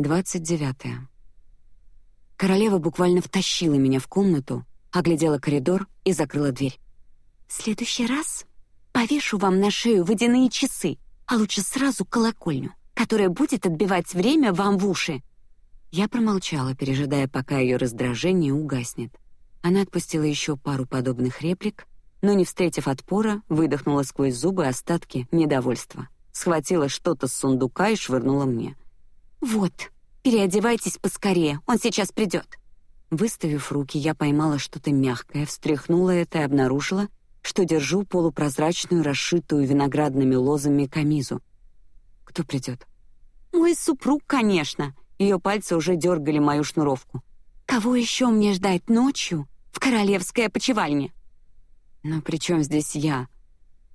Двадцать девятое. Королева буквально втащила меня в комнату, оглядела коридор и закрыла дверь. Следующий раз повешу вам на шею водяные часы, а лучше сразу колокольню, которая будет отбивать время вам в уши. Я промолчала, пережидая, пока ее раздражение угаснет. Она отпустила еще пару подобных реплик, но не встретив отпора, выдохнула сквозь зубы остатки недовольства, схватила что-то с сундука и швырнула мне. Вот, переодевайтесь поскорее, он сейчас придет. Выставив руки, я поймала что-то мягкое, встряхнула это и обнаружила, что держу полупрозрачную, расшитую виноградными лозами камизу. Кто придет? Мой супруг, конечно. Ее пальцы уже дергали мою шнуровку. Кого еще мне ждать ночью в королевской опочивальне? Но при чем здесь я?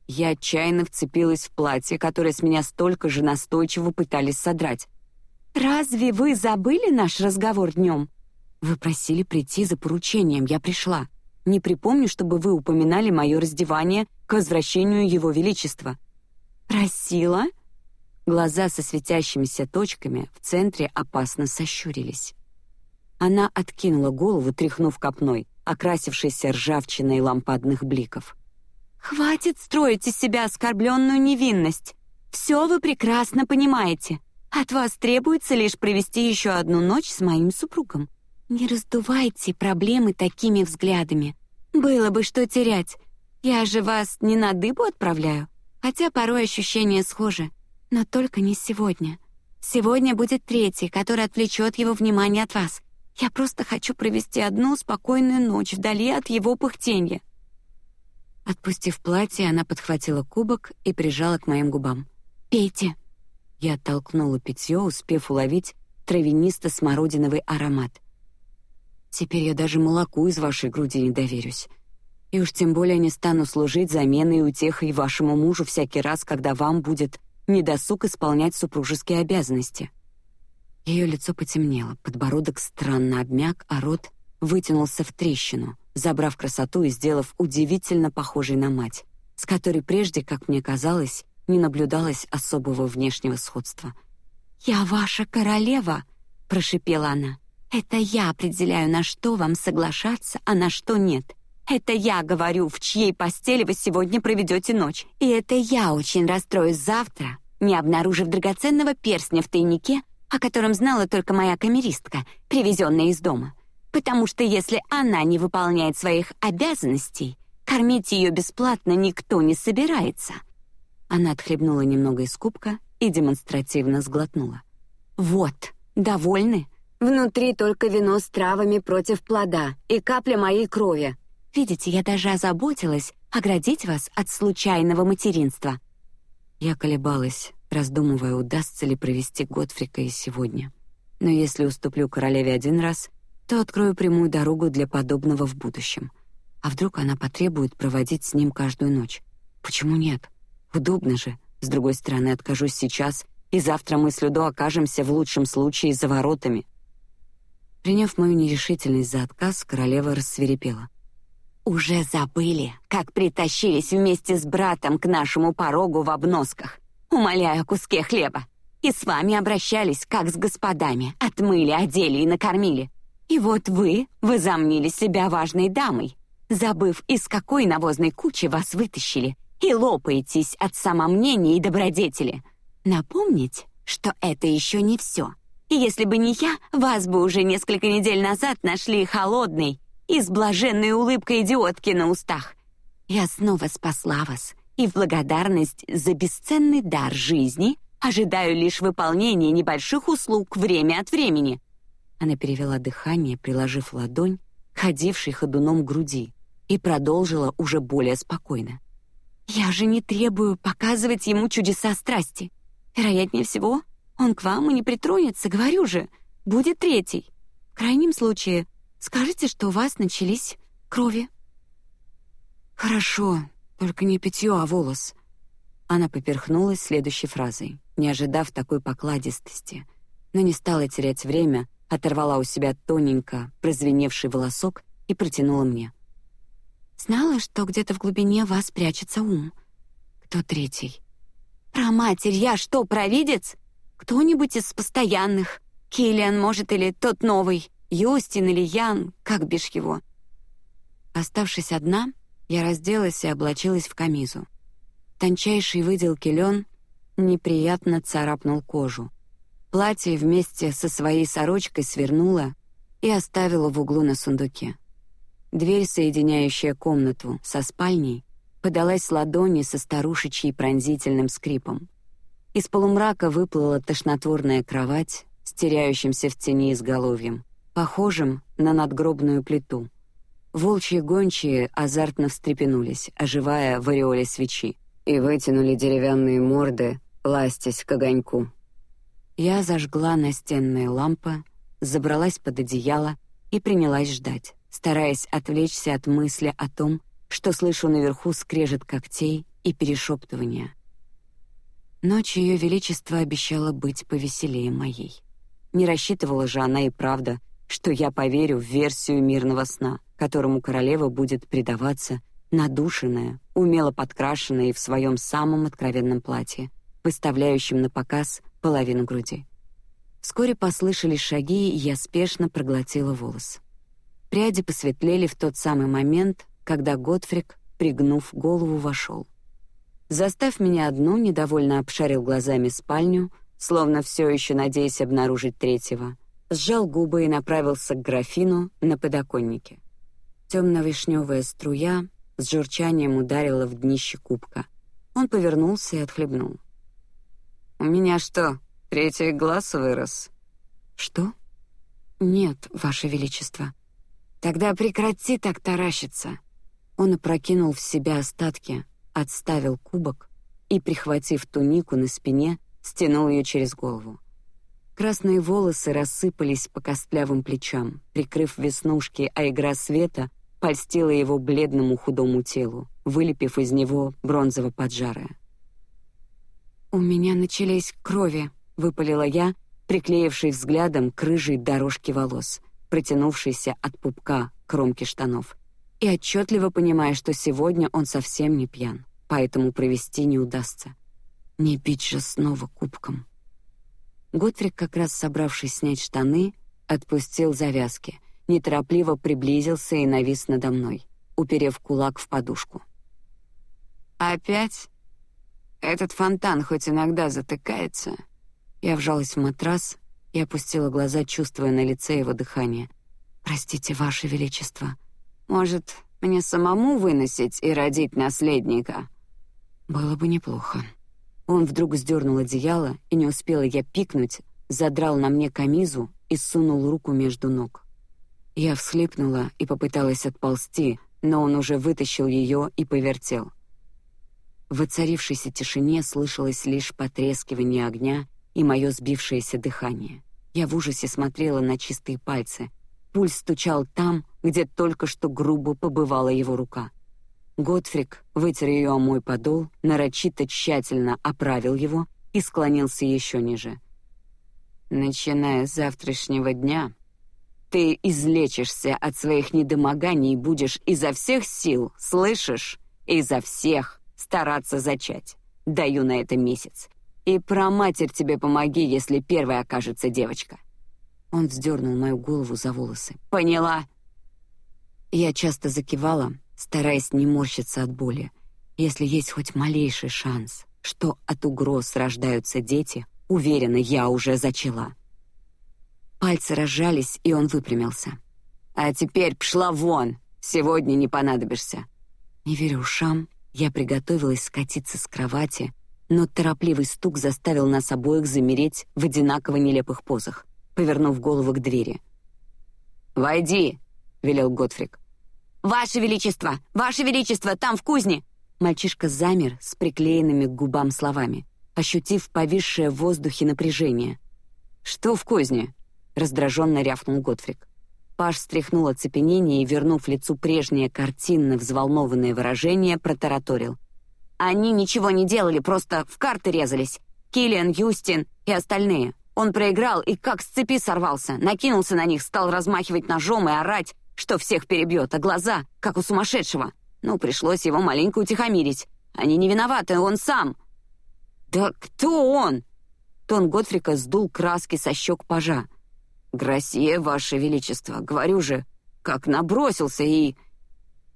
Я отчаянно вцепилась в платье, которое с меня столько же настойчиво пытались содрать. Разве вы забыли наш разговор днем? Вы просили прийти за поручением, я пришла. Не припомню, чтобы вы упоминали мое раздевание к возвращению его величества. Просила? Глаза со светящимися точками в центре опасно сощурились. Она откинула голову, тряхнув копной, окрасившейся ржавчиной лампадных бликов. Хватит строить из себя оскорбленную невинность. Все вы прекрасно понимаете. От вас требуется лишь провести еще одну ночь с моим супругом. Не раздувайте проблемы такими взглядами. Было бы что терять. Я же вас не на дыбу отправляю, хотя порой ощущения схожи, но только не сегодня. Сегодня будет третий, который отвлечет его внимание от вас. Я просто хочу провести одну спокойную ночь вдали от его пыхтенья. Отпустив платье, она подхватила кубок и прижала к моим губам. Пейте. Я оттолкнула питье, успев уловить травянисто-смородиновый аромат. Теперь я даже молоку из вашей груди не доверюсь. И уж тем более не стану служить заменой и утехой вашему мужу всякий раз, когда вам будет недосуг исполнять супружеские обязанности. Ее лицо потемнело, подбородок странно обмяк, а рот вытянулся в трещину, забрав красоту и сделав удивительно похожей на мать, с которой прежде, как мне казалось, не наблюдалось особого внешнего сходства. Я ваша королева, прошепела она. Это я определяю, на что вам соглашаться, а на что нет. Это я говорю, в чьей постели вы сегодня проведете ночь. И это я очень расстроюсь завтра, не обнаружив драгоценного перстня в тайнике, о котором знала только моя камеристка, привезенная из дома. Потому что если она не выполняет своих обязанностей, кормить ее бесплатно никто не собирается. Она отхлебнула немного из кубка и демонстративно сглотнула. Вот, довольны? Внутри только вино с травами против плода и капля моей крови. Видите, я даже озаботилась оградить вас от случайного материнства. Я колебалась, раздумывая, удастся ли провести Готфрика и сегодня. Но если уступлю королеве один раз, то открою прямую дорогу для подобного в будущем. А вдруг она потребует проводить с ним каждую ночь? Почему нет? Удобно же. С другой стороны, откажусь сейчас, и завтра мы с Людо окажемся в лучшем случае за воротами. Приняв мою нерешительность за отказ, королева рассверепела. Уже забыли, как притащились вместе с братом к нашему порогу в обносках, умоляя о куске хлеба. И с вами обращались, как с господами, отмыли, одели и накормили. И вот вы возомнили себя важной дамой, забыв, из какой навозной кучи вас вытащили, и лопаетесь от самомнения и добродетели. Напомнить, что это еще не все. И если бы не я, вас бы уже несколько недель назад нашли холодной и с блаженной улыбкой идиотки на устах. Я снова спасла вас, и в благодарность за бесценный дар жизни ожидаю лишь выполнения небольших услуг время от времени. Она перевела дыхание, приложив ладонь ходившей ходуном груди, и продолжила уже более спокойно. Я же не требую показывать ему чудеса страсти. Вероятнее всего, он к вам и не притронется, говорю же. Будет третий. В крайнем случае, скажите, что у вас начались крови. Хорошо, только не питье, а волос. Она поперхнулась следующей фразой, не ожидав такой покладистости, но не стала терять время, оторвала у себя тоненько прозвеневший волосок и протянула мне. Знала, что где-то в глубине вас прячется ум. Кто третий? Про матерь я что, провидец? Кто-нибудь из постоянных? Киллиан, может, или тот новый, Юстин или Ян, как бишь его. Оставшись одна, я разделась и облачилась в камизу. Тончайший выделки лен неприятно царапнул кожу. Платье вместе со своей сорочкой свернула и оставила в углу на сундуке. Дверь, соединяющая комнату со спальней, подалась ладони со старушечьей пронзительным скрипом. Из полумрака выплыла тошнотворная кровать с в тени изголовьем, похожим на надгробную плиту. Волчьи гончие азартно встрепенулись, оживая в ореоле свечи, и вытянули деревянные морды, ластясь к огоньку. Я зажгла настенные лампы, забралась под одеяло и принялась ждать, стараясь отвлечься от мысли о том, что слышу наверху скрежет когтей и перешептывания. Ночь ее величества обещала быть повеселее моей. Не рассчитывала же она и правда, что я поверю в версию мирного сна, которому королева будет предаваться, надушенная, умело подкрашенная и в своем самом откровенном платье, выставляющем на показ половину груди. Вскоре послышались шаги, и я спешно проглотила волос. Пряди посветлели в тот самый момент, когда Готфрик, пригнув голову, вошел. Застав меня одну, недовольно обшарил глазами спальню, словно все еще надеясь обнаружить третьего, сжал губы и направился к графину на подоконнике. Темно-вишневая струя с журчанием ударила в днище кубка. Он повернулся и отхлебнул. «У меня что, третий глаз вырос?» «Что?» «Нет, Ваше Величество». «Тогда прекрати так таращиться». Он опрокинул в себя остатки, отставил кубок и, прихватив тунику на спине, стянул ее через голову. Красные волосы рассыпались по костлявым плечам, прикрыв веснушки, а игра света польстила его бледному худому телу, вылепив из него бронзово-поджарое. «У меня начались крови», — выпалила я, приклеившись взглядом к рыжей дорожке волос, протянувшейся от пупка к кромке штанов, и отчетливо понимая, что сегодня он совсем не пьян, поэтому провести не удастся. Не бить же снова кубком. Готфрик, как раз собравшись снять штаны, отпустил завязки, неторопливо приблизился и навис надо мной, уперев кулак в подушку. «Опять?» Этот фонтан хоть иногда затыкается. Я вжалась в матрас и опустила глаза, чувствуя на лице его дыхание. Простите, ваше величество. Может, мне самому выносить и родить наследника? Было бы неплохо. Он вдруг сдернул одеяло, и не успела я пикнуть, задрал на мне камизу и сунул руку между ног. Я всхлипнула и попыталась отползти, но он уже вытащил ее и повертел. В воцарившейся тишине слышалось лишь потрескивание огня и мое сбившееся дыхание. Я в ужасе смотрела на чистые пальцы. Пульс стучал там, где только что грубо побывала его рука. Готфрик вытер ее о мой подол, нарочито тщательно оправил его и склонился еще ниже. Начиная с завтрашнего дня, ты излечишься от своих недомоганий и будешь изо всех сил, слышишь, изо всех стараться зачать. Даю на это месяц. И про матерь тебе помоги, если первой окажется девочка. Он вздернул мою голову за волосы. Поняла. Я часто закивала, стараясь не морщиться от боли. Если есть хоть малейший шанс, что от угроз рождаются дети, уверена, я уже зачала. Пальцы разжались, и он выпрямился. А теперь пшла вон. Сегодня не понадобишься. Не верю ушам, я приготовилась скатиться с кровати, но торопливый стук заставил нас обоих замереть в одинаково нелепых позах, повернув голову к двери. «Войди!» — велел Готфрик. «Ваше Величество! Ваше Величество! Там, в кузне!» Мальчишка замер с приклеенными к губам словами, ощутив повисшее в воздухе напряжение. «Что в кузне?» — раздраженно рявкнул Готфрик. Паш стряхнул оцепенение и, вернув лицу прежнее картинно взволнованное выражение, протараторил. «Они ничего не делали, просто в карты резались. Киллиан, Юстин и остальные. Он проиграл и как с цепи сорвался, накинулся на них, стал размахивать ножом и орать, что всех перебьет, а глаза, как у сумасшедшего. Ну, пришлось его маленько утихомирить. Они не виноваты, он сам». «Да кто он?» Тон Готфрика сдул краски со щек пажа. «Гроссье, ваше величество, говорю же, как набросился и...»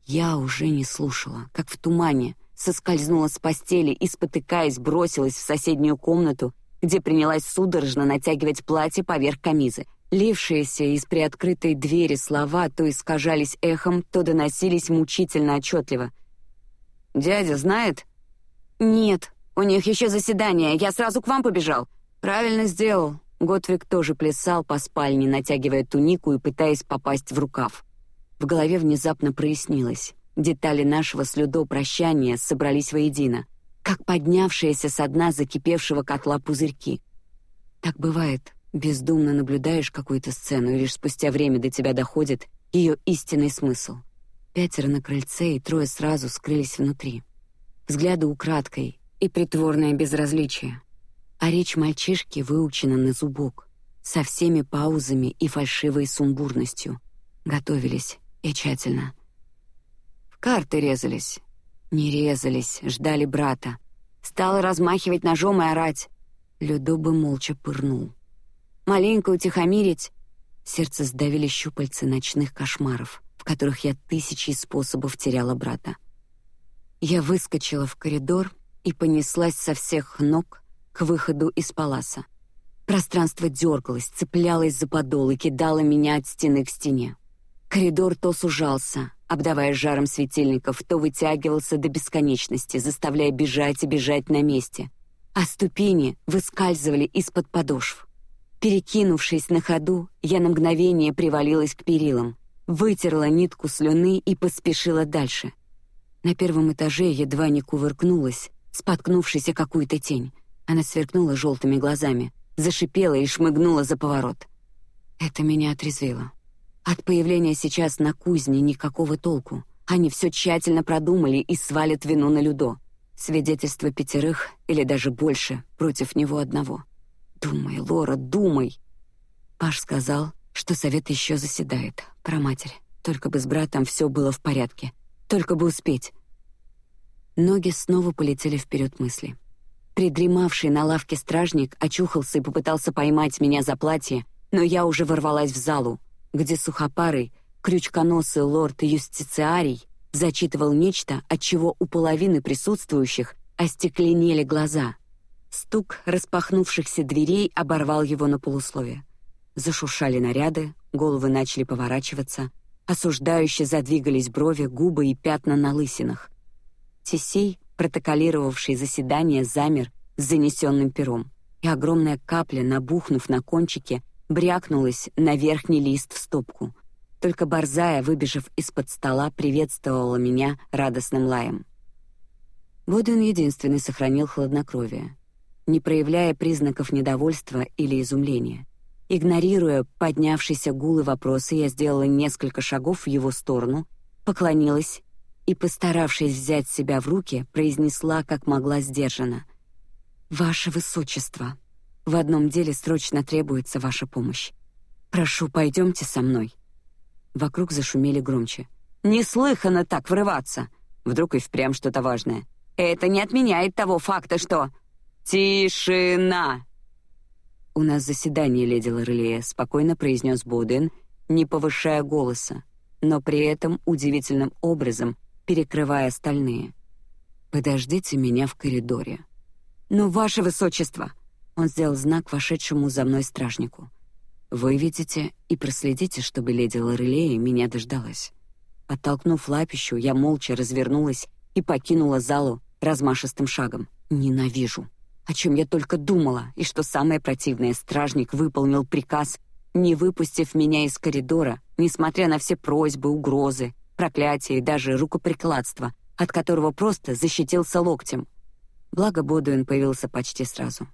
Я уже не слушала, как в тумане, соскользнула с постели и, спотыкаясь, бросилась в соседнюю комнату, где принялась судорожно натягивать платье поверх камизы. Лившиеся из приоткрытой двери слова то искажались эхом, то доносились мучительно отчетливо. «Дядя знает?» «Нет, у них еще заседание, я сразу к вам побежал». «Правильно сделал». Готвик тоже плясал по спальне, натягивая тунику и пытаясь попасть в рукав. В голове внезапно прояснилось. Детали нашего с Людо прощания собрались воедино, как поднявшиеся со дна закипевшего котла пузырьки. Так бывает, бездумно наблюдаешь какую-то сцену, и лишь спустя время до тебя доходит ее истинный смысл. Пятеро на крыльце и трое сразу скрылись внутри. Взгляды украдкой и притворное безразличие а речь мальчишки выучена на зубок, со всеми паузами и фальшивой сумбурностью. Готовились и тщательно. Карты резались, не резались, ждали брата. Стал размахивать ножом и орать. Людо бы молча пырнул. Маленько утихомирить. Сердце сдавили щупальцы ночных кошмаров, в которых я тысячи способов теряла брата. Я выскочила в коридор и понеслась со всех ног к выходу из паласа. Пространство дергалось, цеплялось за подол и кидало меня от стены к стене. Коридор то сужался, обдавая жаром светильников, то вытягивался до бесконечности, заставляя бежать и бежать на месте, а ступени выскальзывали из-под подошв. Перекинувшись на ходу, я на мгновение привалилась к перилам, вытерла нитку слюны и поспешила дальше. На первом этаже едва не кувыркнулась, споткнувшись о какую-то тень. Она сверкнула желтыми глазами, зашипела и шмыгнула за поворот. Это меня отрезвило. От появления сейчас на кузне никакого толку. Они все тщательно продумали и свалят вину на Людо. Свидетельство пятерых или даже больше против него одного. Думай, Лора, думай. Паш сказал, что совет еще заседает. Про матерь. Только бы с братом все было в порядке. Только бы успеть. Ноги снова полетели вперед мысли. Придремавший на лавке стражник очухался и попытался поймать меня за платье, но я уже ворвалась в залу, где сухопарый, крючконосый лорд юстициарий зачитывал нечто, от чего у половины присутствующих остекленели глаза. Стук распахнувшихся дверей оборвал его на полуслове. Зашуршали наряды, головы начали поворачиваться, осуждающе задвигались брови, губы и пятна на лысинах. Тесей протоколировавший заседание, замер с занесенным пером, и огромная капля, набухнув на кончике, брякнулась на верхний лист в стопку. Только борзая, выбежав из-под стола, приветствовала меня радостным лаем. Бодвин единственный сохранил хладнокровие, не проявляя признаков недовольства или изумления. Игнорируя поднявшийся гул и вопросы, я сделала несколько шагов в его сторону, поклонилась и, постаравшись взять себя в руки, произнесла, как могла сдержанно: "Ваше высочество, в одном деле срочно требуется ваша помощь. Прошу, пойдемте со мной". Вокруг зашумели громче. Неслыханно так врываться. Вдруг и впрямь что-то важное. Это не отменяет того факта, что тишина. У нас заседание, леди Лорелия, спокойно произнес Боден, не повышая голоса, но при этом удивительным образом перекрывая остальные. Подождите меня в коридоре. Но ваше высочество, он сделал знак вошедшему за мной стражнику. Вы видите и проследите, чтобы леди Лорелея меня дождалась. Оттолкнув лапищу, я молча развернулась и покинула залу размашистым шагом. Ненавижу. О чем я только думала, и что самое противное, стражник выполнил приказ, не выпустив меня из коридора, несмотря на все просьбы, угрозы проклятие и даже рукоприкладство, от которого просто защитился локтем. Благо Бодуин появился почти сразу.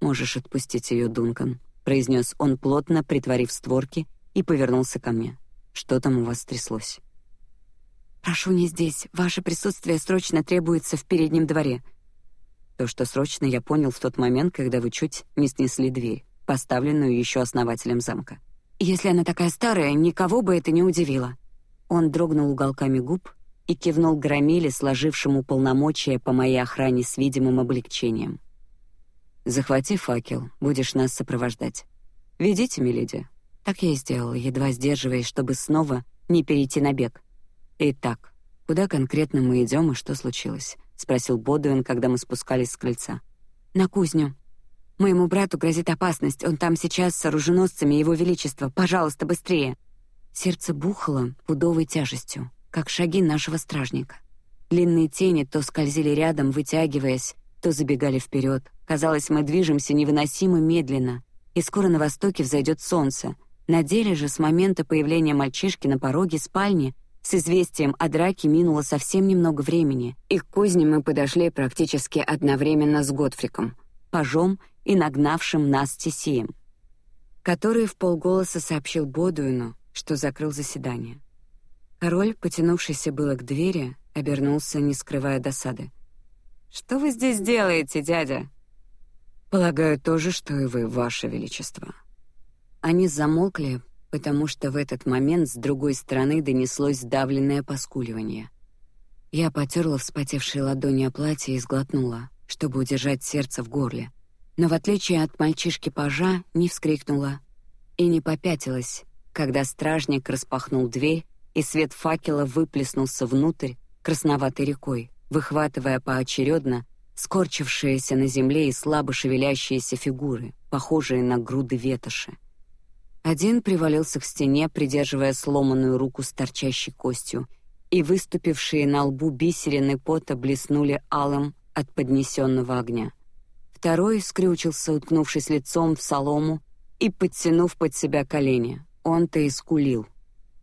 Можешь отпустить ее, Дункан, произнес он плотно, притворив створки, и повернулся ко мне. Что там у вас стряслось? Прошу не здесь. Ваше присутствие срочно требуется в переднем дворе. То, что срочно, я понял в тот момент, когда вы чуть не снесли дверь, поставленную еще основателем замка. Если она такая старая, никого бы это не удивило. Он дрогнул уголками губ и кивнул громиле, сложившему полномочия по моей охране с видимым облегчением. Захвати факел, будешь нас сопровождать. Ведите, миледи. Так я и сделала, едва сдерживаясь, чтобы снова не перейти на бег. Итак, куда конкретно мы идем и что случилось? спросил Бодуин, когда мы спускались с крыльца. На кузню. Моему брату грозит опасность. Он там сейчас с оруженосцами Его Величества. Пожалуйста, быстрее. Сердце бухало пудовой тяжестью, как шаги нашего стражника. Длинные тени то скользили рядом, вытягиваясь, то забегали вперед. Казалось, мы движемся невыносимо медленно, и скоро на востоке взойдет солнце. На деле же с момента появления мальчишки на пороге спальни с известием о драке минуло совсем немного времени, и к кузне мы подошли практически одновременно с Готфриком, пажом и нагнавшим нас Тесием, который в полголоса сообщил Бодуину, что закрыл заседание. Король, потянувшийся было к двери, обернулся, не скрывая досады. Что вы здесь делаете, дядя? Полагаю, то же, что и вы, ваше величество. Они замолкли, потому что в этот момент с другой стороны донеслось сдавленное поскуливание. Я потерла вспотевшие ладони о платье и сглотнула, чтобы удержать сердце в горле. Но в отличие от мальчишки-пажа, не вскрикнула и не попятилась, когда стражник распахнул дверь, и свет факела выплеснулся внутрь красноватой рекой, выхватывая поочередно скорчившиеся на земле и слабо шевелящиеся фигуры, похожие на груды ветоши. Один привалился к стене, придерживая сломанную руку с торчащей костью, и выступившие на лбу бисерины пота блеснули алым от поднесенного огня. Второй скрючился, уткнувшись лицом в солому и подтянув под себя колени. Он-то и скулил.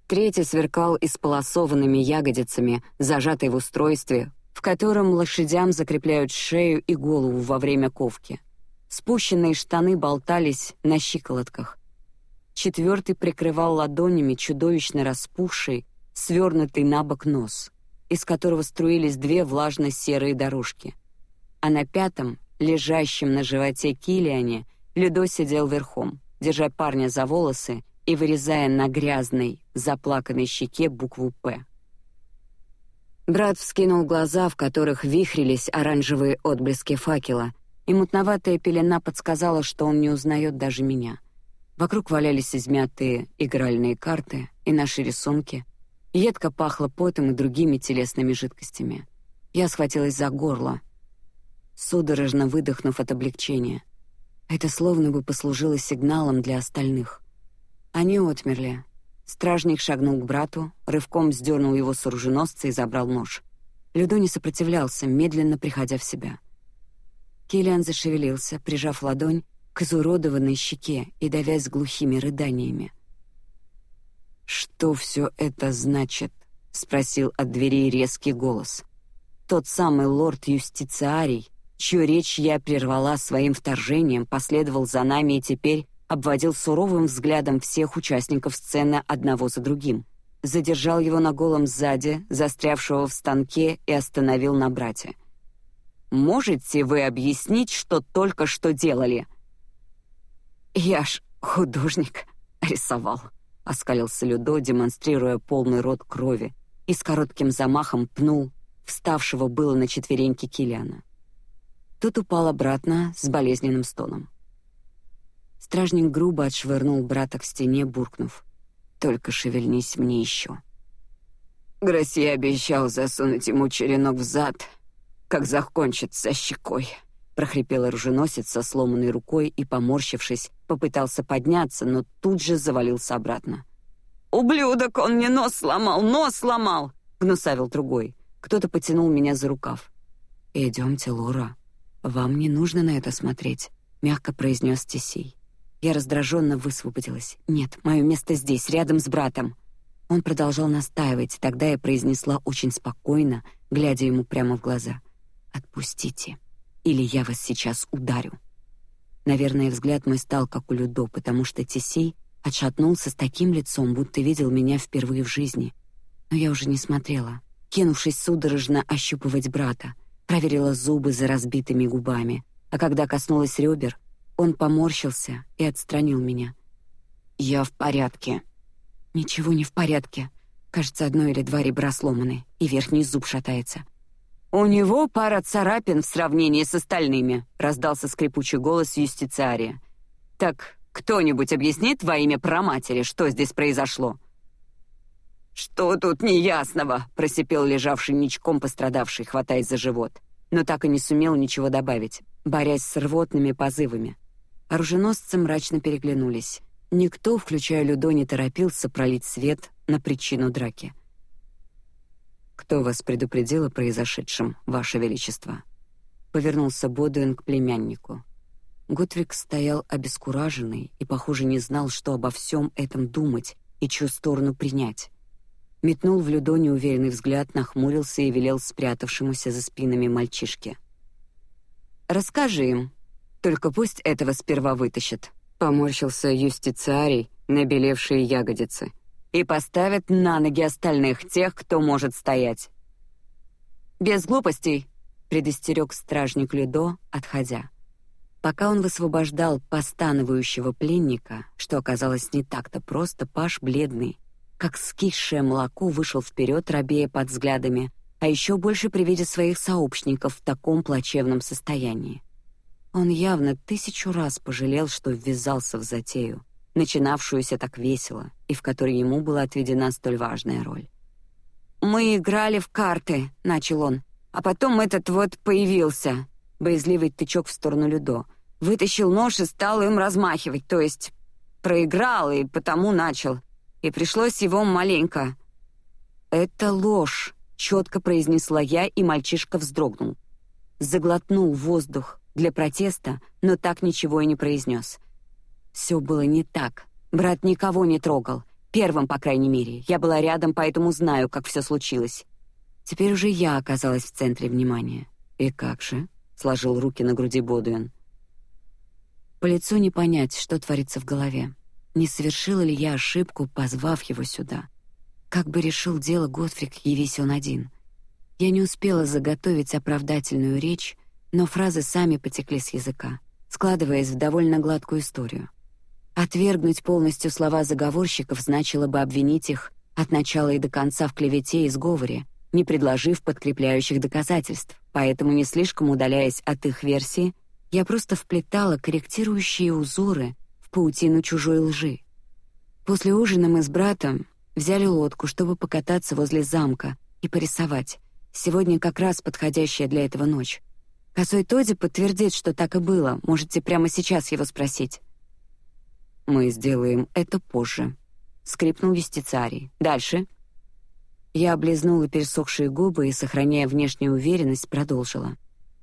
Третий сверкал исполосованными ягодицами, зажатый в устройстве, в котором лошадям закрепляют шею и голову во время ковки. Спущенные штаны болтались на щиколотках, Четвертый прикрывал ладонями чудовищно распухший, свернутый на бок нос, из которого струились две влажно-серые дорожки. А на пятом, лежащем на животе Килиане, Людо сидел верхом, держа парня за волосы и вырезая на грязной, заплаканной щеке букву «П». Брат вскинул глаза, в которых вихрились оранжевые отблески факела, и мутноватая пелена подсказала, что он не узнает даже меня. Вокруг валялись измятые игральные карты и наши рисунки. Едко пахло потом и другими телесными жидкостями. Я схватилась за горло, судорожно выдохнув от облегчения. Это словно бы послужило сигналом для остальных. Они отмерли. Стражник шагнул к брату, рывком сдернул его с оруженосца и забрал нож. Людо не сопротивлялся, медленно приходя в себя. Килиан зашевелился, прижав ладонь к изуродованной щеке и давясь глухими рыданиями. Что все это значит? – спросил от дверей резкий голос. Тот самый лорд юстициарий, чью речь я прервала своим вторжением, последовал за нами и теперь обводил суровым взглядом всех участников сцены одного за другим. Задержал его на голом сзади, застрявшего в станке, и остановил на брате. Можете вы объяснить, что только что делали? «Я ж художник рисовал», — оскалился Людо, демонстрируя полный рот крови, и с коротким замахом пнул вставшего было на четвереньки Килиана. Тот упал обратно с болезненным стоном. Стражник грубо отшвырнул брата к стене, буркнув: "Только шевельнись мне еще". Грасси обещал засунуть ему черенок в зад, как закончит со щекой прохрипел оруженосец со сломанной рукой и, поморщившись, попытался подняться, но тут же завалился обратно. «Ублюдок, он мне нос сломал, нос сломал!» — гнусавил другой. Кто-то потянул меня за рукав. «Идемте, Лора. Вам не нужно на это смотреть», — мягко произнес Тесей. Я раздраженно высвободилась. «Нет, мое место здесь, рядом с братом». Он продолжал настаивать, тогда я произнесла очень спокойно, глядя ему прямо в глаза. «Отпустите» или я вас сейчас ударю. Наверное, взгляд мой стал как у Людо, потому что Тесей отшатнулся с таким лицом, будто видел меня впервые в жизни. Но я уже не смотрела, кинувшись судорожно ощупывать брата, проверила зубы за разбитыми губами, а когда коснулась ребер, он поморщился и отстранил меня. Я в порядке. Ничего не в порядке. Кажется, одно или два ребра сломаны, и верхний зуб шатается. «У него пара царапин в сравнении с остальными», — раздался скрипучий голос юстициария. «Так Кто-нибудь объяснит во имя проматери, что здесь произошло?» «Что тут неясного?» — просипел лежавший ничком пострадавший, хватаясь за живот, но так и не сумел ничего добавить, борясь с рвотными позывами. Оруженосцы мрачно переглянулись. Никто, включая Людо, не торопился пролить свет на причину драки. «Кто вас предупредил о произошедшем, Ваше Величество?» Повернулся Бодуэн к племяннику. Готвик стоял обескураженный и, похоже, не знал, что обо всем этом думать и чью сторону принять. Метнул в Людо неуверенный взгляд, нахмурился и велел спрятавшемуся за спинами мальчишке. «Расскажи им, только пусть этого сперва вытащат», — поморщился юстициарий, набелевшие ягодицы, «и поставят на ноги остальных, тех, кто может стоять». «Без глупостей», — предостерег стражник Людо, отходя. Пока он высвобождал постановающего пленника, что оказалось не так-то просто, Паш бледный, как скисшее молоко, вышел вперед, робея под взглядами, а еще больше при виде своих сообщников в таком плачевном состоянии. Он явно тысячу раз пожалел, что ввязался в затею, начинавшуюся так весело и в которой ему была отведена столь важная роль. Мы играли в карты, начал он, а потом этот вот появился, боязливый тычок в сторону Людо, вытащил нож и стал им размахивать, то есть проиграл и потому начал, и пришлось его маленько. Это ложь, четко произнесла я, и мальчишка вздрогнул, заглотнул воздух для протеста, но так ничего и не произнес. Все было не так. Брат никого не трогал. Первым, по крайней мере. Я была рядом, поэтому знаю, как все случилось. Теперь уже я оказалась в центре внимания. И как же? Сложил руки на груди Бодуэн. По лицу не понять, что творится в голове. Не совершила ли я ошибку, позвав его сюда? Как бы решил дело Готфрик, явись он один. Я не успела заготовить оправдательную речь, но фразы сами потекли с языка, складываясь в довольно гладкую историю. Отвергнуть полностью слова заговорщиков значило бы обвинить их от начала и до конца в клевете и сговоре, не предложив подкрепляющих доказательств. Поэтому, не слишком удаляясь от их версии, я просто вплетала корректирующие узоры в паутину чужой лжи. После ужина мы с братом взяли лодку, чтобы покататься возле замка и порисовать. Сегодня как раз подходящая для этого ночь. Косой Тоди подтвердит, что так и было. Можете прямо сейчас его спросить. Мы сделаем это позже. Скрипнул юстициарий. Дальше. Я облизнула пересохшие губы и, сохраняя внешнюю уверенность, продолжила.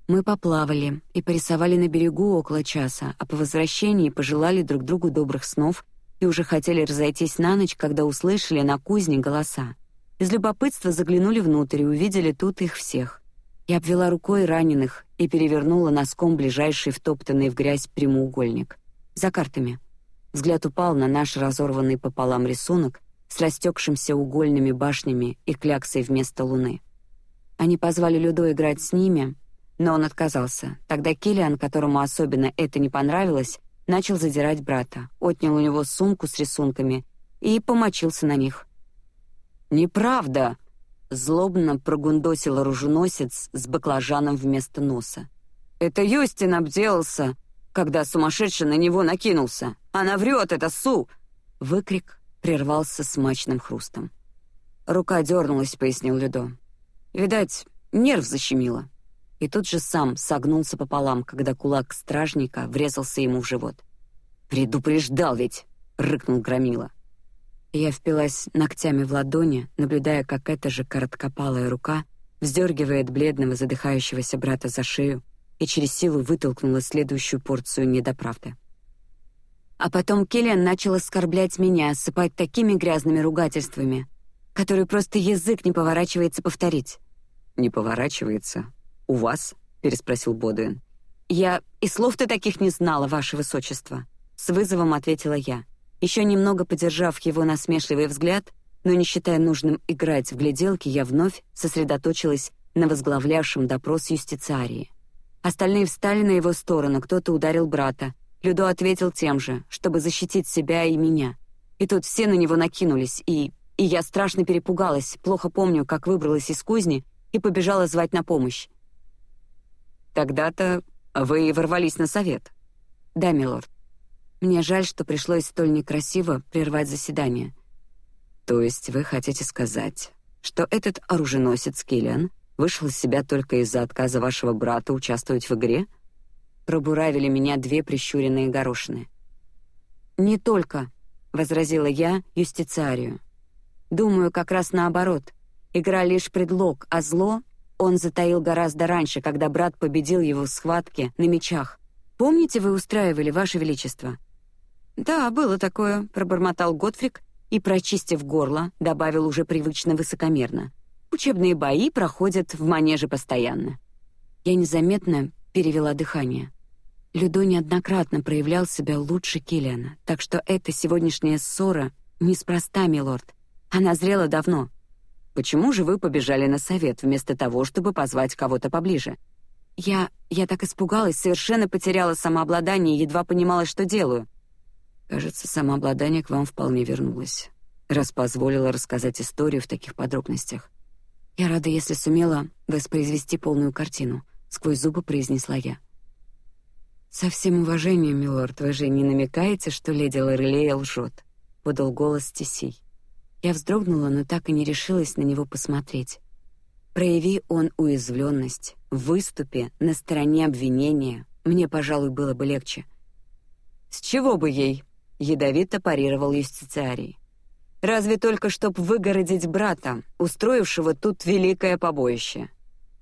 Мы поплавали и порисовали на берегу около часа, а по возвращении пожелали друг другу добрых снов и уже хотели разойтись на ночь, когда услышали на кузне голоса. Из любопытства заглянули внутрь и увидели тут их всех. Я обвела рукой раненых и перевернула носком ближайший втоптанный в грязь прямоугольник. За картами. Взгляд упал на наш разорванный пополам рисунок с растекшимся угольными башнями и кляксой вместо луны. Они позвали Людо играть с ними, но он отказался. Тогда Килиан, которому особенно это не понравилось, начал задирать брата, отнял у него сумку с рисунками и помочился на них. Неправда, злобно прогундосил оруженосец с баклажаном вместо носа. Это Юстин обделался, когда сумасшедший на него накинулся. Она врет, это Су. Выкрик прервался смачным хрустом. Рука дернулась, пояснил Людо. Видать, нерв защемило и тут же сам согнулся пополам, когда кулак стражника врезался ему в живот. «Предупреждал ведь!» — рыкнул Громила. Я впилась ногтями в ладони, наблюдая, как эта же короткопалая рука вздергивает бледного задыхающегося брата за шею и через силу вытолкнула следующую порцию недоправды. А потом Келлиан начал оскорблять меня, осыпать такими грязными ругательствами, которые просто язык не поворачивается повторить. «Не поворачивается», «У вас?» — переспросил Бодуин. «Я и слов-то таких не знала, ваше высочество», — с вызовом ответила я. Еще немного подержав его насмешливый взгляд, но не считая нужным играть в гляделки, я вновь сосредоточилась на возглавлявшем допрос юстициарии. Остальные встали на его сторону, кто-то ударил брата. Людо ответил тем же, чтобы защитить себя и меня. И тут все на него накинулись, и... И я страшно перепугалась, плохо помню, как выбралась из кузни и побежала звать на помощь. Тогда-то вы ворвались на совет. Да, милорд. Мне жаль, что пришлось столь некрасиво прервать заседание. То есть вы хотите сказать, что этот оруженосец Киллиан вышел из себя только из-за отказа вашего брата участвовать в игре? Пробуравили меня две прищуренные горошины. Не только, возразила я юстициарию. Думаю, как раз наоборот. Игра лишь предлог, а зло он затаил гораздо раньше, когда брат победил его в схватке на мечах. Помните, вы устраивали, ваше величество? Да, было такое, пробормотал Готфрик и, прочистив горло, добавил уже привычно высокомерно: учебные бои проходят в манеже постоянно. Я незаметно перевела дыхание. Людо неоднократно проявлял себя лучше Килиана, так что эта сегодняшняя ссора неспроста, милорд. Она зрела давно. Почему же вы побежали на совет вместо того, чтобы позвать кого-то поближе? Я я так испугалась, совершенно потеряла самообладание и едва понимала, что делаю. Кажется, самообладание к вам вполне вернулось, раз позволила рассказать историю в таких подробностях. Я рада, если сумела воспроизвести полную картину. Сквозь зубы произнесла я. Со всем уважением, милорд, вы же не намекаете, что леди Лорелея лжет? Подал голос Тисей. Я вздрогнула, но так и не решилась на него посмотреть. Прояви он уязвленность, в выступе на стороне обвинения, мне, пожалуй, было бы легче. С чего бы ей? Ядовито парировал юстициарий. Разве только чтоб выгородить брата, устроившего тут великое побоище.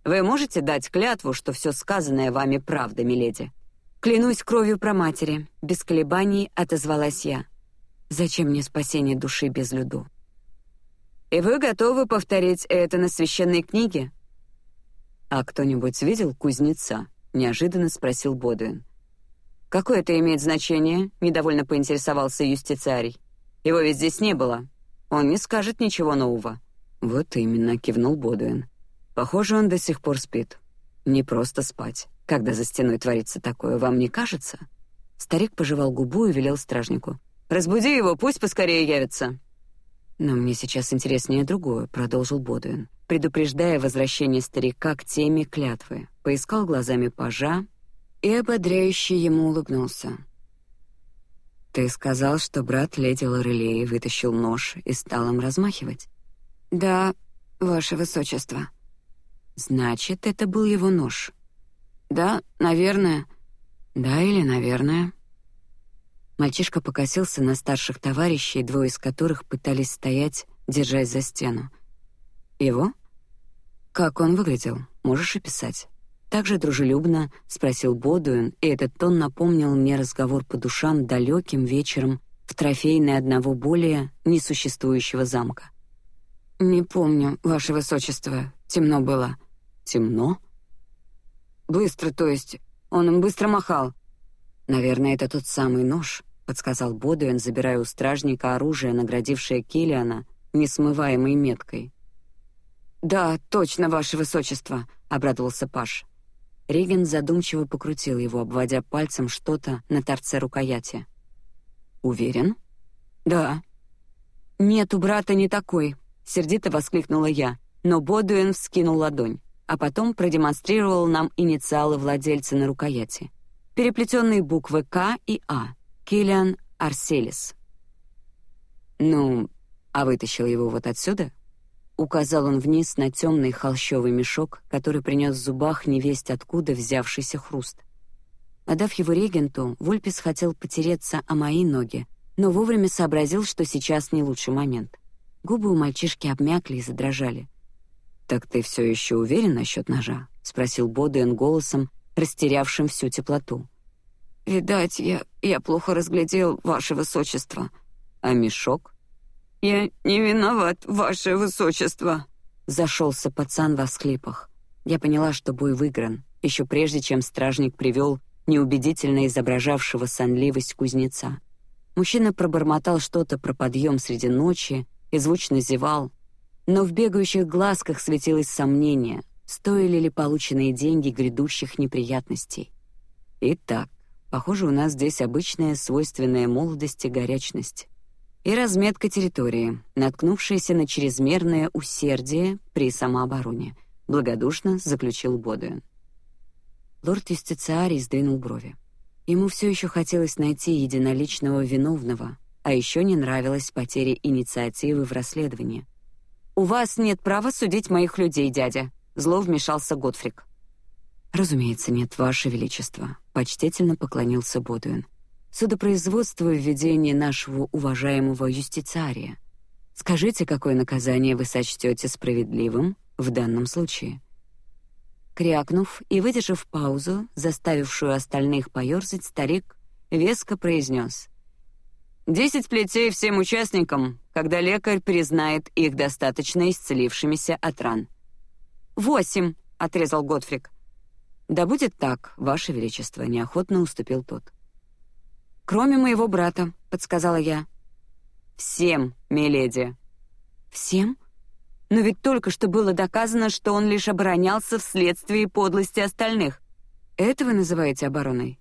Вы можете дать клятву, что все сказанное вами правда, миледи? Клянусь кровью про матери, без колебаний отозвалась я. Зачем мне спасение души без люду? И вы готовы повторить это на священной книге? А кто-нибудь видел кузнеца? Неожиданно спросил Бодуин. Какое это имеет значение? Недовольно поинтересовался юстициарий. Его ведь здесь не было. Он не скажет ничего нового. Вот именно, кивнул Бодуин. Похоже, он до сих пор спит. Не просто спать. Когда за стеной творится такое, вам не кажется? Старик пожевал губу и велел стражнику: "Разбуди его, пусть поскорее явится". Но мне сейчас интереснее другое, продолжил Бодуин, предупреждая возвращение старика к теме клятвы. Поискал глазами пажа и ободряюще ему улыбнулся. Ты сказал, что брат леди Лорелеи вытащил нож и стал им размахивать. Да, ваше высочество. Значит, это был его нож. Да, наверное. Да или наверное. Мальчишка покосился на старших товарищей, двое из которых пытались стоять, держась за стену. Его? Как он выглядел? Можешь описать? Также дружелюбно спросил Бодуин, и этот тон напомнил мне разговор по душам далеким вечером в трофейной одного более несуществующего замка. Не помню, ваше высочество. Темно было. Темно? Быстро, то есть. Он им быстро махал. Наверное, это тот самый нож, подсказал Бодуэн, забирая у стражника оружие, наградившее Килиана несмываемой меткой. Да, точно, ваше высочество, обрадовался Паш. Реген задумчиво покрутил его, обводя пальцем что-то на торце рукояти. Уверен? Да. Нет, у брата не такой, сердито воскликнула я, но Бодуэн вскинул ладонь, а потом продемонстрировал нам инициалы владельца на рукояти, переплетенные буквы К и А. Киллиан Арселис. Ну, а вытащил его вот отсюда? Указал он вниз на темный холщовый мешок, который принес в зубах невесть откуда взявшийся хруст. Отдав его регенту, Вульпис хотел потереться о мои ноги, но вовремя сообразил, что сейчас не лучший момент. Губы у мальчишки обмякли и задрожали. Так ты все еще уверен насчет ножа? – спросил Бодуэн голосом, растерявшим всю теплоту. Видать, я я плохо разглядел ваше высочество. А мешок? Я не виноват, ваше высочество. Зашелся пацан во всхлипах. Я поняла, что бой выигран, еще прежде, чем стражник привел неубедительно изображавшего сонливость кузнеца. Мужчина пробормотал что-то про подъем среди ночи и звучно зевал, но в бегающих глазках светилось сомнение, стоили ли полученные деньги грядущих неприятностей. Итак, Похоже, у нас здесь обычная свойственная молодости горячность и разметка территории, наткнувшаяся на чрезмерное усердие при самообороне. Благодушно заключил Бодуэн. Лорд Юстициарий сдвинул брови. Ему все еще хотелось найти единоличного виновного, а еще не нравилась потеря инициативы в расследовании. «У вас нет права судить моих людей, дядя», — зло вмешался Готфрик. «Разумеется, нет, Ваше Величество», — почтительно поклонился Бодуин. «Судопроизводство в ведении нашего уважаемого юстициария. Скажите, какое наказание вы сочтете справедливым в данном случае?» Крякнув и выдержав паузу, заставившую остальных поерзать, старик веско произнес: «Десять плетей всем участникам, когда лекарь признает их достаточно исцелившимися от ран». «Восемь», — отрезал Готфрик. «Да будет так, Ваше Величество», — неохотно уступил тот. «Кроме моего брата», — подсказала я. «Всем, миледи». «Всем?» Но ведь только что было доказано, что он лишь оборонялся вследствие подлости остальных. Это вы называете обороной?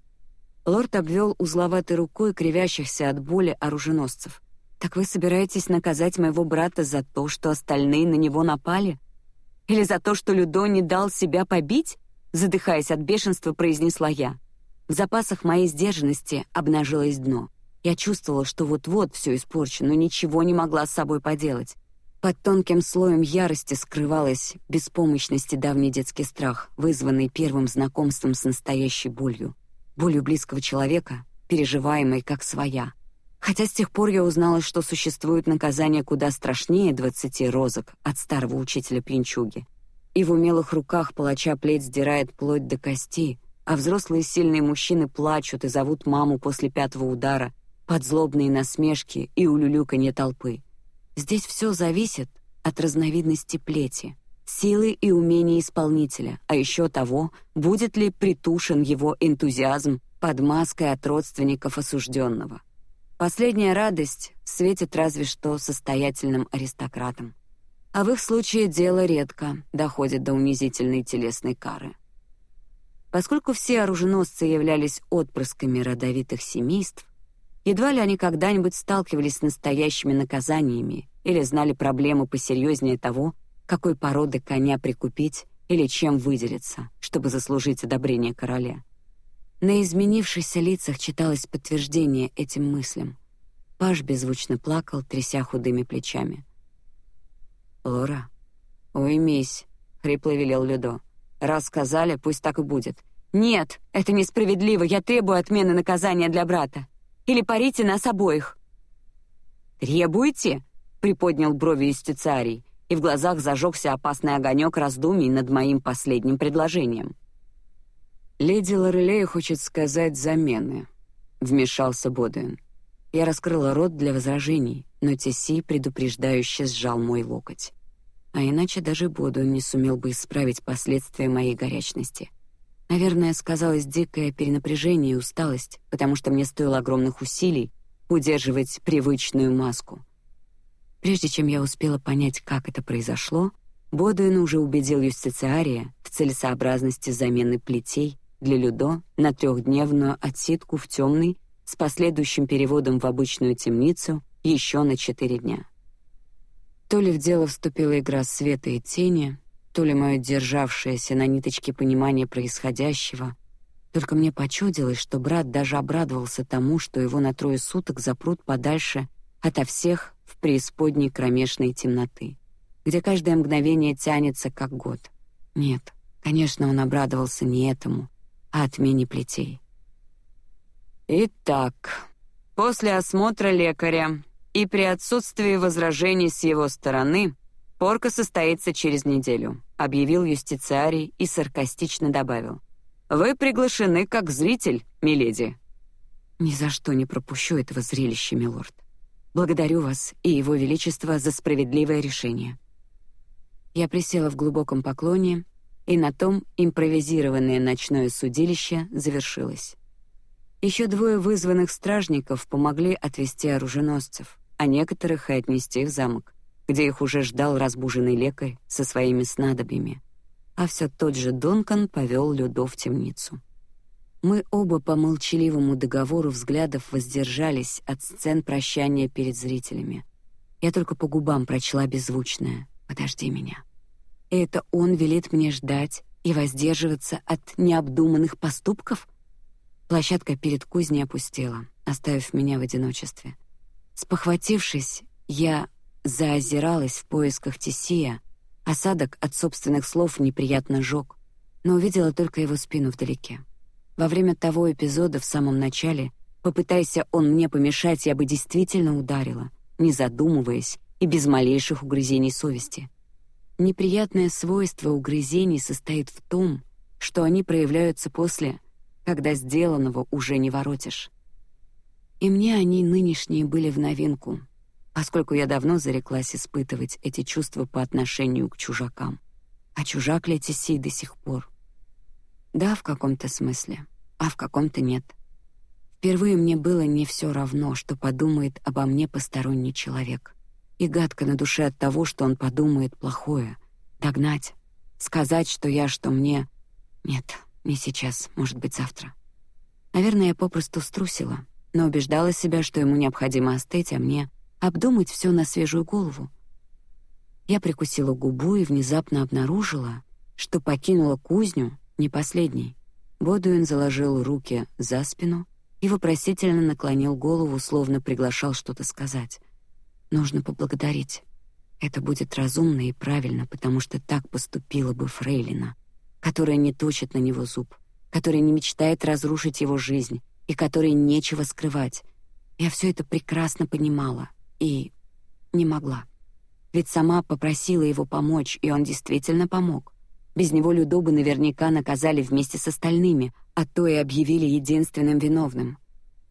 Лорд обвел узловатой рукой кривящихся от боли оруженосцев. Так вы собираетесь наказать моего брата за то, что остальные на него напали? Или за то, что Людо не дал себя побить? Задыхаясь от бешенства, произнесла я. В запасах моей сдержанности обнажилось дно. Я чувствовала, что вот-вот все испорчено, но ничего не могла с собой поделать. Под тонким слоем ярости скрывалась беспомощность и давний детский страх, вызванный первым знакомством с настоящей болью, болью близкого человека, переживаемой как своя. Хотя с тех пор я узнала, что существует наказание куда страшнее двадцати розок от старого учителя пьянчуги. И в умелых руках палача плеть сдирает плоть до кости, а взрослые сильные мужчины плачут и зовут маму после пятого удара под злобные насмешки и улюлюканье толпы. Здесь все зависит от разновидности плети, силы и умения исполнителя, а еще того, будет ли притушен его энтузиазм под маской от родственников осужденного. Последняя радость светит разве что состоятельным аристократам. А в их случае дело редко доходит до унизительной телесной кары. Поскольку все оруженосцы являлись отпрысками родовитых семейств, Едва ли они когда-нибудь сталкивались с настоящими наказаниями или знали проблемы посерьезнее того, какой породы коня прикупить или чем выделиться, чтобы заслужить одобрение короля. На изменившихся лицах читалось подтверждение этим мыслям. Паш беззвучно плакал, тряся худыми плечами. Лора, уймись, хрипло велел Людо. Раз сказали, пусть так и будет. Нет, это несправедливо. Я требую отмены наказания для брата или парите нас обоих. Требуете? приподнял брови юстициарий, и в глазах зажегся опасный огонек раздумий над моим последним предложением. Леди Лорелей хочет сказать замены, вмешался Бодуин. Я раскрыла рот для возражений, но Теси предупреждающе сжал мой локоть. А иначе даже Бодуин не сумел бы исправить последствия моей горячности. Наверное, сказалось дикое перенапряжение и усталость, потому что мне стоило огромных усилий удерживать привычную маску. Прежде чем я успела понять, как это произошло, Бодуин уже убедил юстициария в целесообразности замены плетей для Людо на трехдневную отсидку в темной с последующим переводом в обычную темницу еще на четыре дня. То ли в дело вступила игра света и тени, то ли мое державшееся на ниточке понимание происходящего. Только мне почудилось, что брат даже обрадовался тому, что его на трое суток запрут подальше ото всех в преисподней кромешной темноты, где каждое мгновение тянется как год. Нет, конечно, он обрадовался не этому, а отмене плетей. Итак, после осмотра лекаря и при отсутствии возражений с его стороны Порка состоится через неделю, объявил юстициарий и саркастично добавил: Вы приглашены как зритель, миледи. Ни за что не пропущу этого зрелища, милорд. Благодарю вас и его величество за справедливое решение. Я присела в глубоком поклоне, и на том импровизированное ночное судилище завершилось. Еще двое вызванных стражников помогли отвести оруженосцев, а некоторых и отнести в замок где их уже ждал разбуженный лекарь со своими снадобьями, а все тот же Донкан повел Людо в темницу. Мы оба по молчаливому договору взглядов воздержались от сцен прощания перед зрителями. Я только по губам прочла беззвучное: "Подожди меня". Это он велит мне ждать и воздерживаться от необдуманных поступков. Площадка перед кузней опустела, оставив меня в одиночестве. Спохватившись, я заозиралась в поисках Тисия. Осадок от собственных слов неприятно жёг, но увидела только его спину вдалеке. Во время того эпизода в самом начале, попытайся он мне помешать, я бы действительно ударила, не задумываясь и без малейших угрызений совести. Неприятное свойство угрызений состоит в том, что они проявляются после, когда сделанного уже не воротишь. И мне они нынешние были в новинку, поскольку я давно зареклась испытывать эти чувства по отношению к чужакам. А чужак ли Тиси до сих пор? Да, в каком-то смысле, а в каком-то нет. Впервые мне было не все равно, что подумает обо мне посторонний человек. И гадко на душе от того, что он подумает плохое. Догнать, сказать, что я, что мне. Нет, не сейчас, может быть, завтра. Наверное, я попросту струсила, но убеждала себя, что ему необходимо остыть, а мне обдумать все на свежую голову. Я прикусила губу и внезапно обнаружила, что покинула кузню не последней. Бодуин заложил руки за спину и вопросительно наклонил голову, словно приглашал что-то сказать. Нужно поблагодарить. Это будет разумно и правильно, потому что так поступила бы Фрейлина, которая не точит на него зуб, которая не мечтает разрушить его жизнь и которой нечего скрывать. Я все это прекрасно понимала и не могла. Ведь сама попросила его помочь, и он действительно помог. Без него Людо бы наверняка наказали вместе с остальными, а то и объявили единственным виновным.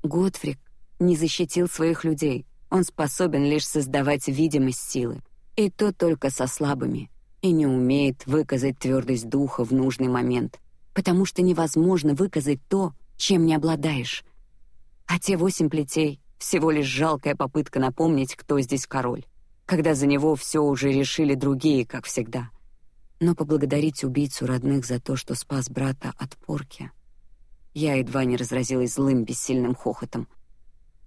Готфрик не защитил своих людей. Он способен лишь создавать видимость силы, и то только со слабыми, и не умеет выказать твердость духа в нужный момент, потому что невозможно выказать то, чем не обладаешь. А те восемь плетей всего лишь жалкая попытка напомнить, кто здесь король, когда за него все уже решили другие, как всегда но поблагодарить убийцу родных за то, что спас брата от порки. Я едва не разразилась злым бессильным хохотом.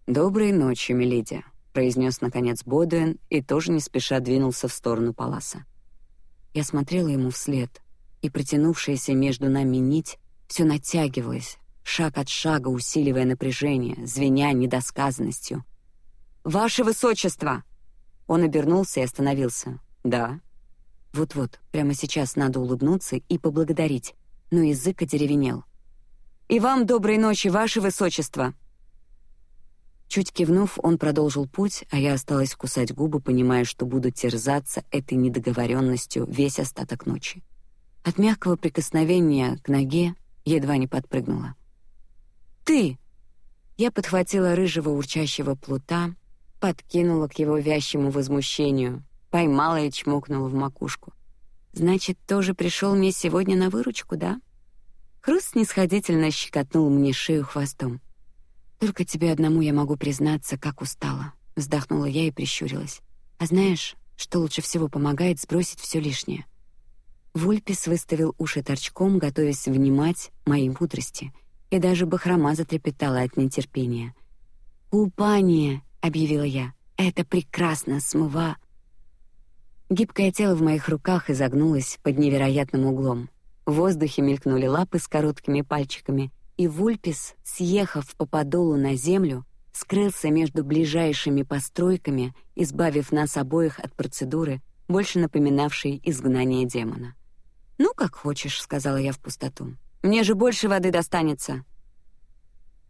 Доброй ночи, миледи, произнес наконец Бодуэн и тоже не спеша двинулся в сторону паласа. Я смотрела ему вслед, и протянувшаяся между нами нить все натягивалась, шаг от шага усиливая напряжение, звеня недосказанностью. Ваше высочество! Он обернулся и остановился. Да. Вот-вот, прямо сейчас надо улыбнуться и поблагодарить, но язык одеревенел. И вам доброй ночи, ваше высочество. Чуть кивнув, он продолжил путь, а я осталась кусать губы, понимая, что буду терзаться этой недоговоренностью весь остаток ночи. От мягкого прикосновения к ноге едва не подпрыгнула. Ты! Я подхватила рыжего урчащего плута, подкинула к его вящему возмущению, поймала и чмокнула в макушку. Значит, тоже пришел мне сегодня на выручку, да? Хруст снисходительно щекотнул мне шею хвостом. Только тебе одному я могу признаться, как устала. Вздохнула я и прищурилась. А знаешь, что лучше всего помогает сбросить все лишнее? Вульпис выставил уши торчком, готовясь внимать моей мудрости, и даже бахрома затрепетала от нетерпения. «Купание!» — объявила я. «Это прекрасно смыва...» Гибкое тело в моих руках изогнулось под невероятным углом. В воздухе мелькнули лапы с короткими пальчиками, и Вульпис, съехав по подолу на землю, скрылся между ближайшими постройками, избавив нас обоих от процедуры, больше напоминавшей изгнание демона. Ну как хочешь, сказала я в пустоту. Мне же больше воды достанется.